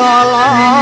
Mungsuh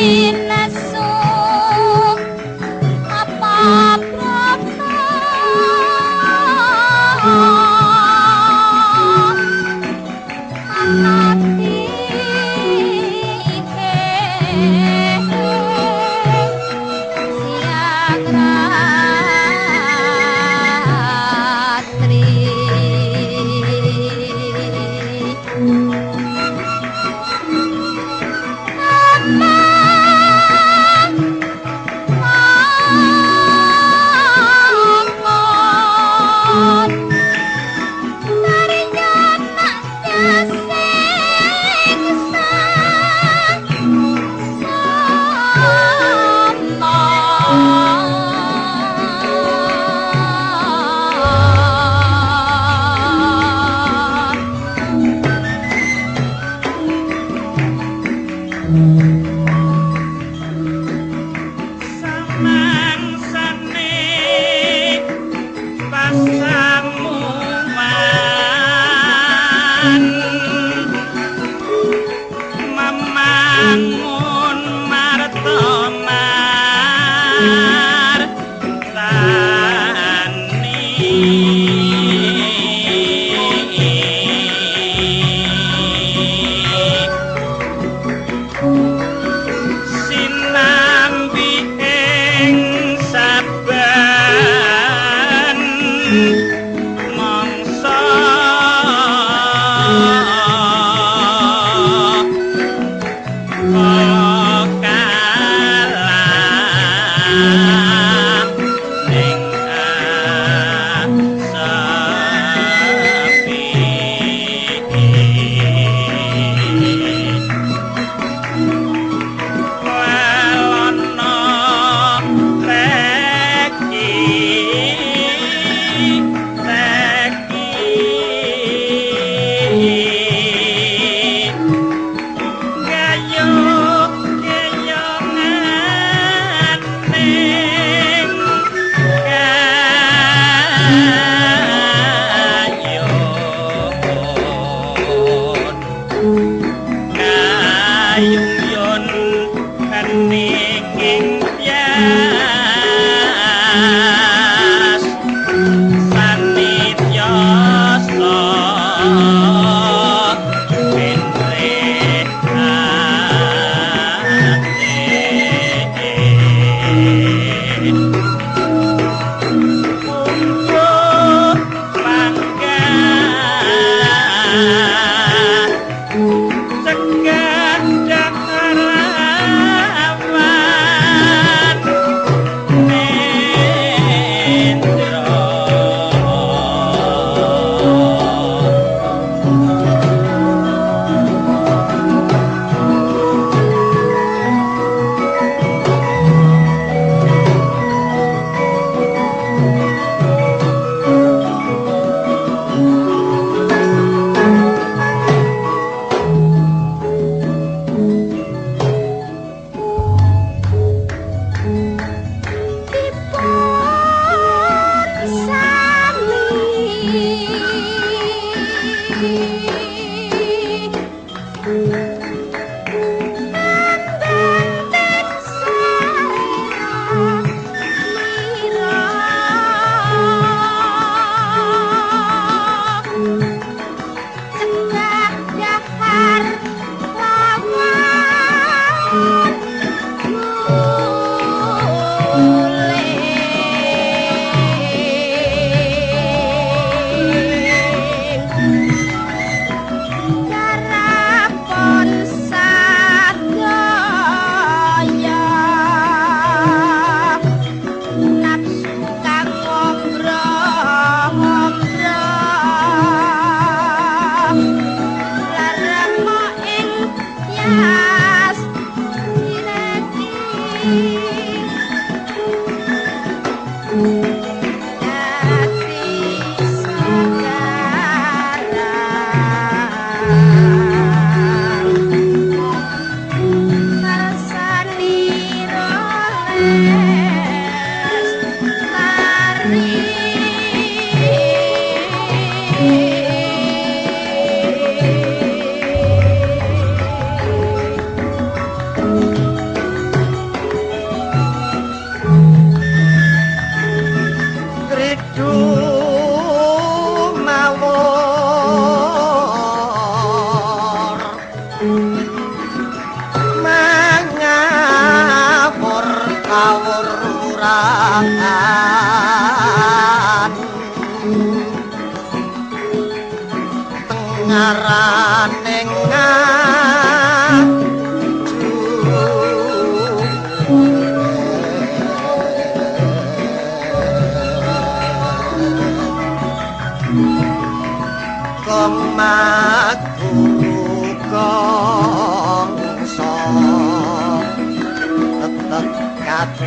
Hati